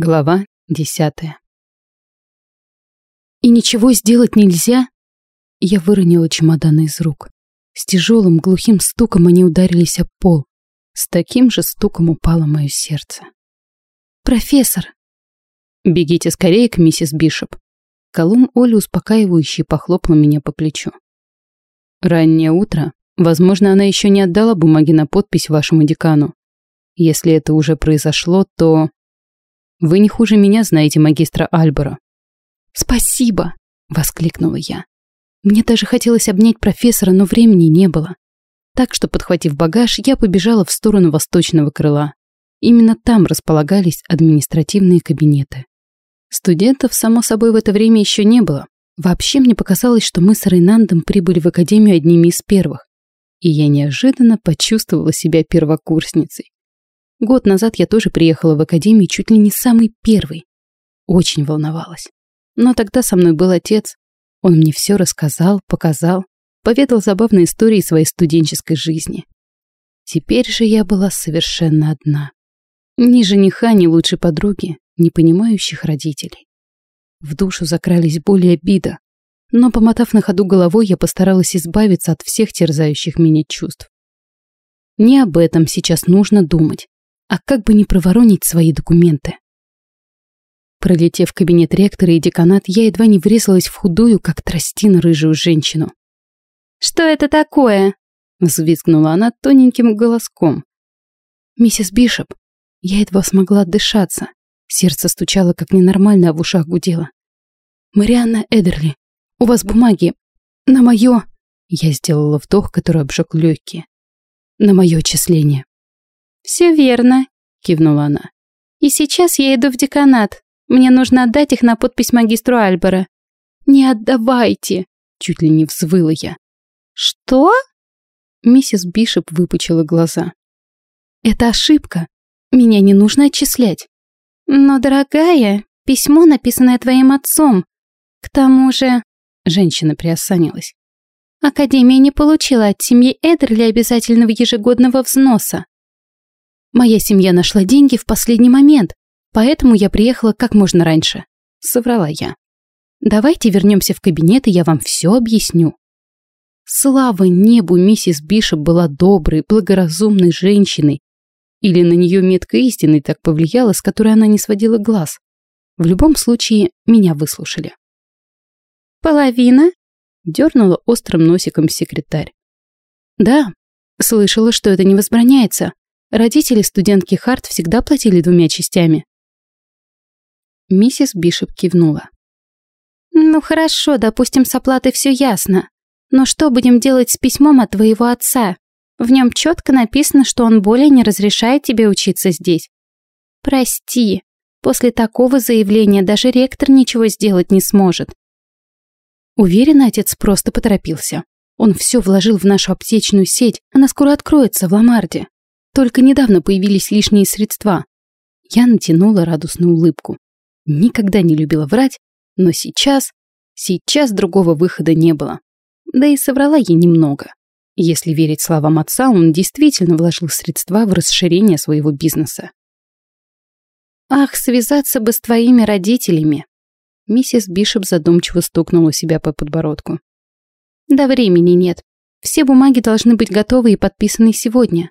Глава десятая. «И ничего сделать нельзя?» Я выронила чемоданы из рук. С тяжелым глухим стуком они ударились об пол. С таким же стуком упало мое сердце. «Профессор!» «Бегите скорее к миссис Бишоп». Колум Оли успокаивающе похлопала меня по плечу. «Раннее утро. Возможно, она еще не отдала бумаги на подпись вашему декану. Если это уже произошло, то...» Вы не хуже меня знаете магистра Альбора. Спасибо, воскликнула я. Мне даже хотелось обнять профессора, но времени не было. Так что, подхватив багаж, я побежала в сторону восточного крыла. Именно там располагались административные кабинеты. Студентов, само собой, в это время еще не было. Вообще мне показалось, что мы с Рейнандом прибыли в академию одними из первых. И я неожиданно почувствовала себя первокурсницей. Год назад я тоже приехала в академию чуть ли не самый первый. Очень волновалась. Но тогда со мной был отец. Он мне все рассказал, показал, поведал забавные истории своей студенческой жизни. Теперь же я была совершенно одна. Ни жениха, ни лучшей подруги, ни понимающих родителей. В душу закрались боли и обида, но, помотав на ходу головой, я постаралась избавиться от всех терзающих меня чувств. Не об этом сейчас нужно думать а как бы не проворонить свои документы. Пролетев в кабинет ректора и деканат, я едва не врезалась в худую, как тростина, рыжую женщину. «Что это такое?» — взвизгнула она тоненьким голоском. «Миссис Бишоп». Я едва смогла отдышаться. Сердце стучало, как ненормально, а в ушах гудело. «Марианна Эдерли, у вас бумаги. На мое...» Я сделала вдох, который обжег легкие. «На мое отчисление». «Все верно», — кивнула она. «И сейчас я иду в деканат. Мне нужно отдать их на подпись магистру Альбера». «Не отдавайте!» — чуть ли не взвыла я. «Что?» Миссис Бишоп выпучила глаза. «Это ошибка. Меня не нужно отчислять». «Но, дорогая, письмо, написанное твоим отцом. К тому же...» Женщина приосанилась. Академия не получила от семьи Эдерли обязательного ежегодного взноса. Моя семья нашла деньги в последний момент, поэтому я приехала как можно раньше. Соврала я. Давайте вернемся в кабинет, и я вам все объясню. Слава небу, миссис Бишоп была доброй, благоразумной женщиной. Или на нее метка истины так повлияла, с которой она не сводила глаз. В любом случае, меня выслушали. «Половина?» — дернула острым носиком секретарь. «Да, слышала, что это не возбраняется. Родители студентки Харт всегда платили двумя частями. Миссис Бишоп кивнула. «Ну хорошо, допустим, с оплатой все ясно. Но что будем делать с письмом от твоего отца? В нем четко написано, что он более не разрешает тебе учиться здесь. Прости, после такого заявления даже ректор ничего сделать не сможет». Уверена, отец просто поторопился. Он все вложил в нашу аптечную сеть, она скоро откроется в Ламарде. Только недавно появились лишние средства. Я натянула радостную улыбку. Никогда не любила врать, но сейчас, сейчас другого выхода не было. Да и соврала я немного. Если верить словам отца, он действительно вложил средства в расширение своего бизнеса. «Ах, связаться бы с твоими родителями!» Миссис Бишоп задумчиво стукнула себя по подбородку. «Да времени нет. Все бумаги должны быть готовы и подписаны сегодня.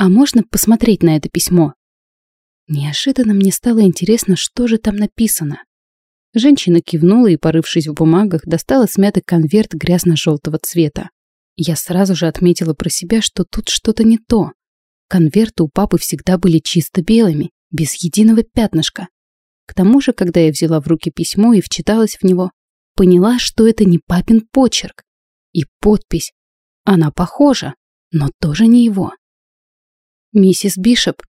А можно посмотреть на это письмо? Неожиданно мне стало интересно, что же там написано. Женщина кивнула и, порывшись в бумагах, достала смятый конверт грязно-желтого цвета. Я сразу же отметила про себя, что тут что-то не то. Конверты у папы всегда были чисто белыми, без единого пятнышка. К тому же, когда я взяла в руки письмо и вчиталась в него, поняла, что это не папин почерк. И подпись. Она похожа, но тоже не его. «Миссис Бишоп?»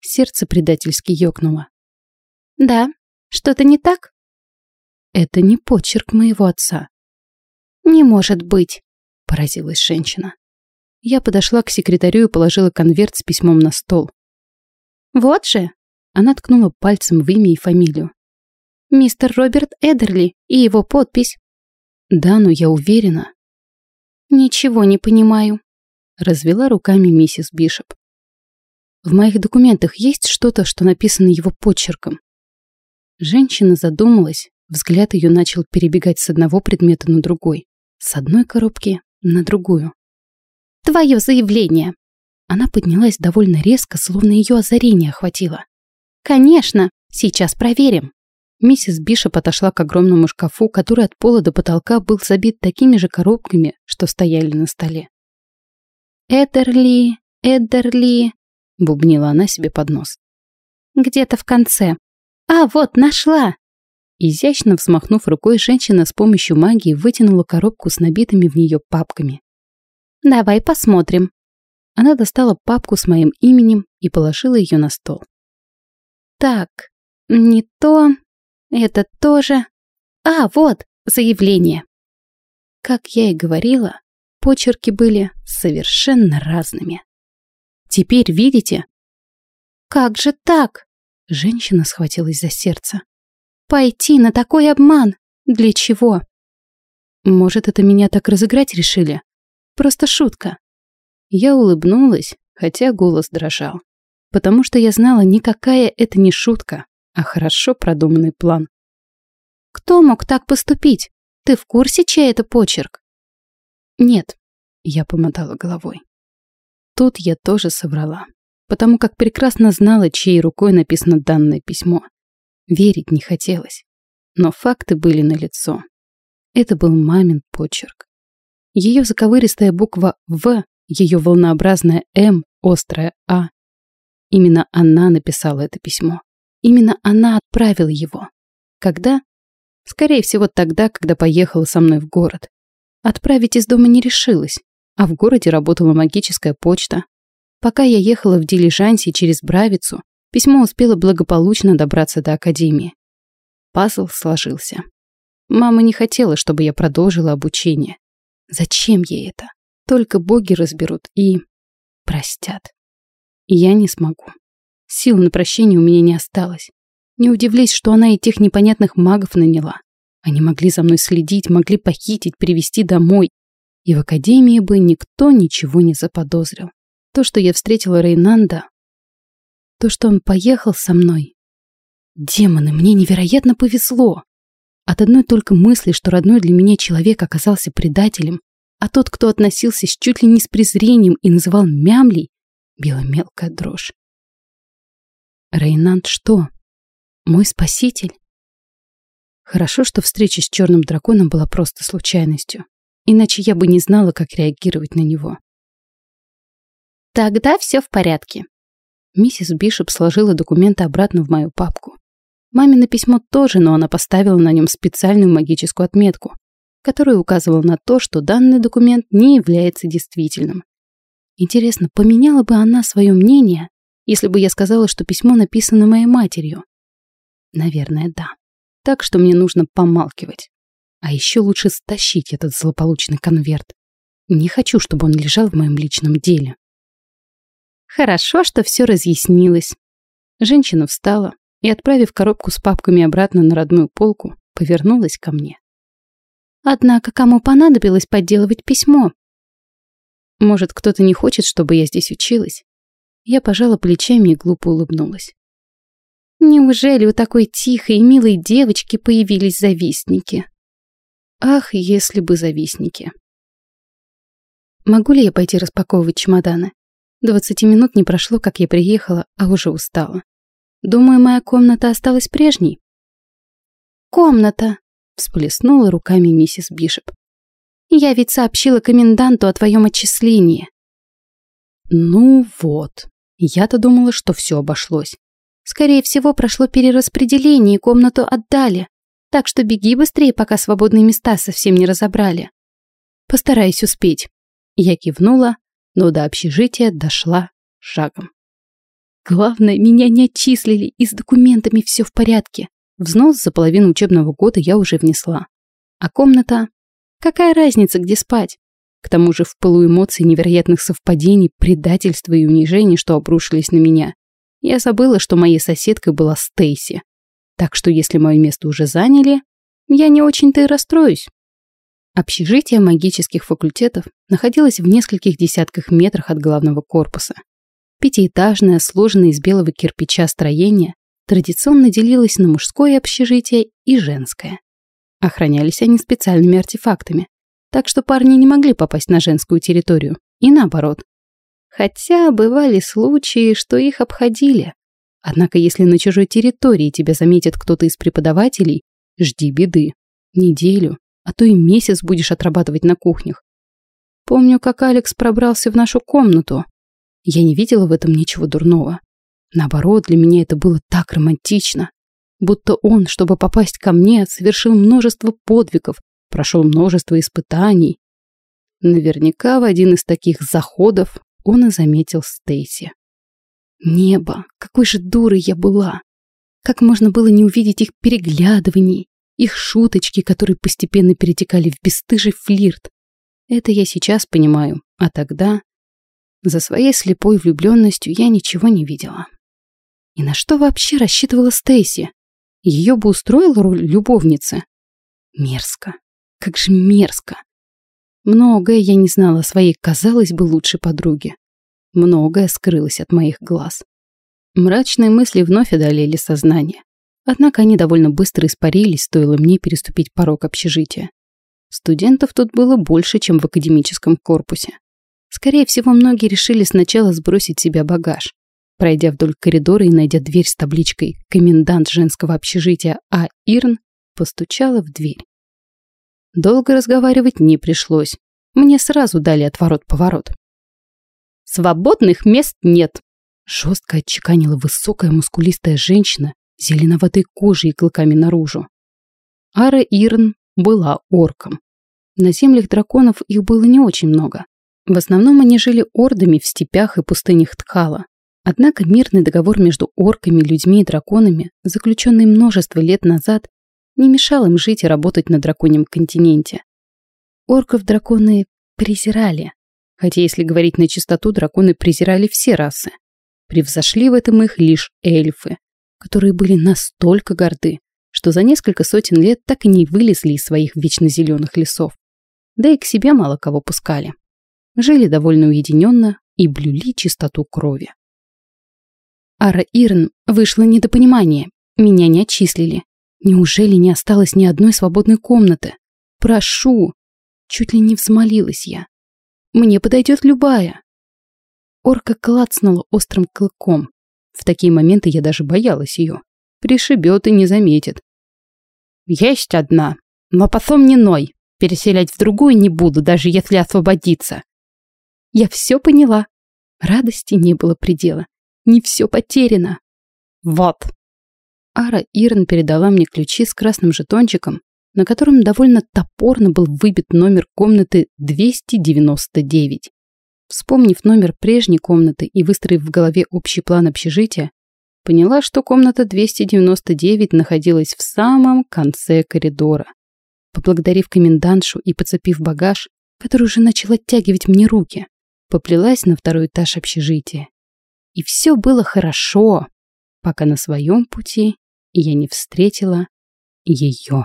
Сердце предательски ёкнуло. «Да, что-то не так?» «Это не почерк моего отца». «Не может быть», — поразилась женщина. Я подошла к секретарю и положила конверт с письмом на стол. «Вот же!» Она ткнула пальцем в имя и фамилию. «Мистер Роберт Эдерли и его подпись». «Да, но я уверена». «Ничего не понимаю», — развела руками миссис Бишоп. В моих документах есть что-то, что написано его почерком?» Женщина задумалась, взгляд ее начал перебегать с одного предмета на другой, с одной коробки на другую. «Твое заявление!» Она поднялась довольно резко, словно ее озарение охватило. «Конечно, сейчас проверим». Миссис Бишоп отошла к огромному шкафу, который от пола до потолка был забит такими же коробками, что стояли на столе. «Эдерли, Эдерли», — бубнила она себе под нос. «Где-то в конце. А, вот, нашла!» Изящно взмахнув рукой, женщина с помощью магии вытянула коробку с набитыми в нее папками. «Давай посмотрим». Она достала папку с моим именем и положила ее на стол. «Так, не то, это тоже. А, вот, заявление». Как я и говорила, почерки были совершенно разными. Теперь видите? Как же так? Женщина схватилась за сердце. Пойти на такой обман? Для чего? Может, это меня так разыграть решили? Просто шутка. Я улыбнулась, хотя голос дрожал. Потому что я знала, никакая это не шутка, а хорошо продуманный план. Кто мог так поступить? Ты в курсе, чей это почерк? Нет, я помотала головой. Тут я тоже соврала, потому как прекрасно знала, чьей рукой написано данное письмо. Верить не хотелось, но факты были налицо. Это был мамин почерк. Ее заковыристая буква «В», ее волнообразная «М», острая «А». Именно она написала это письмо. Именно она отправила его. Когда? Скорее всего, тогда, когда поехала со мной в город. Отправить из дома не решилась, а в городе работала магическая почта. Пока я ехала в дилижансе через Бравицу, письмо успело благополучно добраться до академии. Пазл сложился. Мама не хотела, чтобы я продолжила обучение. Зачем ей это? Только боги разберут и... простят. Я не смогу. Сил на прощение у меня не осталось. Не удивляюсь, что она и тех непонятных магов наняла. Они могли за мной следить, могли похитить, привести домой и в академии бы никто ничего не заподозрил. То, что я встретила Рейнанда, то, что он поехал со мной. Демоны, мне невероятно повезло. От одной только мысли, что родной для меня человек оказался предателем, а тот, кто относился с чуть ли не с презрением и называл мямлей, била мелкая дрожь. Рейнанд что? Мой спаситель? Хорошо, что встреча с черным драконом была просто случайностью. Иначе я бы не знала, как реагировать на него. Тогда все в порядке. Миссис Бишоп сложила документы обратно в мою папку. Мамино письмо тоже, но она поставила на нем специальную магическую отметку, которая указывала на то, что данный документ не является действительным. Интересно, поменяла бы она свое мнение, если бы я сказала, что письмо написано моей матерью? Наверное, да. Так что мне нужно помалкивать. А еще лучше стащить этот злополучный конверт. Не хочу, чтобы он лежал в моем личном деле. Хорошо, что все разъяснилось. Женщина встала и, отправив коробку с папками обратно на родную полку, повернулась ко мне. Однако кому понадобилось подделывать письмо? Может, кто-то не хочет, чтобы я здесь училась? Я пожала плечами и глупо улыбнулась. Неужели у такой тихой и милой девочки появились завистники? Ах, если бы завистники. Могу ли я пойти распаковывать чемоданы? Двадцати минут не прошло, как я приехала, а уже устала. Думаю, моя комната осталась прежней. Комната, всплеснула руками миссис Бишоп. Я ведь сообщила коменданту о твоем отчислении. Ну вот. Я-то думала, что все обошлось. Скорее всего, прошло перераспределение и комнату отдали. Так что беги быстрее, пока свободные места совсем не разобрали. Постараюсь успеть. Я кивнула, но до общежития дошла шагом. Главное, меня не отчислили, и с документами все в порядке. Взнос за половину учебного года я уже внесла. А комната? Какая разница, где спать? К тому же в пылу эмоций невероятных совпадений, предательства и унижений, что обрушились на меня, я забыла, что моей соседкой была Стейси. Так что если мое место уже заняли, я не очень-то и расстроюсь. Общежитие магических факультетов находилось в нескольких десятках метрах от главного корпуса. Пятиэтажное, сложенное из белого кирпича строение традиционно делилось на мужское общежитие и женское. Охранялись они специальными артефактами, так что парни не могли попасть на женскую территорию, и наоборот. Хотя бывали случаи, что их обходили. Однако если на чужой территории тебя заметит кто-то из преподавателей, жди беды. Неделю, а то и месяц будешь отрабатывать на кухнях. Помню, как Алекс пробрался в нашу комнату. Я не видела в этом ничего дурного. Наоборот, для меня это было так романтично. Будто он, чтобы попасть ко мне, совершил множество подвигов, прошел множество испытаний. Наверняка в один из таких заходов он и заметил Стейси. Небо, какой же дурой я была! Как можно было не увидеть их переглядываний, их шуточки, которые постепенно перетекали в бесстыжий флирт? Это я сейчас понимаю, а тогда... За своей слепой влюбленностью я ничего не видела. И на что вообще рассчитывала Стейси? Ее бы устроила роль любовницы. Мерзко. Как же мерзко. Многое я не знала о своей, казалось бы, лучшей подруге. Многое скрылось от моих глаз. Мрачные мысли вновь одолели сознание. Однако они довольно быстро испарились, стоило мне переступить порог общежития. Студентов тут было больше, чем в академическом корпусе. Скорее всего, многие решили сначала сбросить себя багаж. Пройдя вдоль коридора и найдя дверь с табличкой «Комендант женского общежития А. Ирн», постучала в дверь. Долго разговаривать не пришлось. Мне сразу дали отворот-поворот. «Свободных мест нет!» Жестко отчеканила высокая мускулистая женщина зеленоватой кожей и клыками наружу. Ара Ирн была орком. На землях драконов их было не очень много. В основном они жили ордами в степях и пустынях Тхала, Однако мирный договор между орками, людьми и драконами, заключенный множество лет назад, не мешал им жить и работать на драконьем континенте. Орков драконы презирали. Хотя, если говорить на чистоту, драконы презирали все расы. Превзошли в этом их лишь эльфы, которые были настолько горды, что за несколько сотен лет так и не вылезли из своих вечно зеленых лесов. Да и к себе мало кого пускали. Жили довольно уединенно и блюли чистоту крови. Ара Ирн вышло недопонимание. Меня не отчислили. Неужели не осталось ни одной свободной комнаты? Прошу. Чуть ли не взмолилась я. Мне подойдет любая. Орка клацнула острым клыком. В такие моменты я даже боялась ее. Пришибет и не заметит. Есть одна, но потом не ной. Переселять в другую не буду, даже если освободиться. Я все поняла. Радости не было предела. Не все потеряно. Вот. Ара Ирн передала мне ключи с красным жетончиком, на котором довольно топорно был выбит номер комнаты 299. Вспомнив номер прежней комнаты и выстроив в голове общий план общежития, поняла, что комната 299 находилась в самом конце коридора. Поблагодарив комендантшу и подцепив багаж, который уже начал оттягивать мне руки, поплелась на второй этаж общежития. И все было хорошо, пока на своем пути я не встретила ее.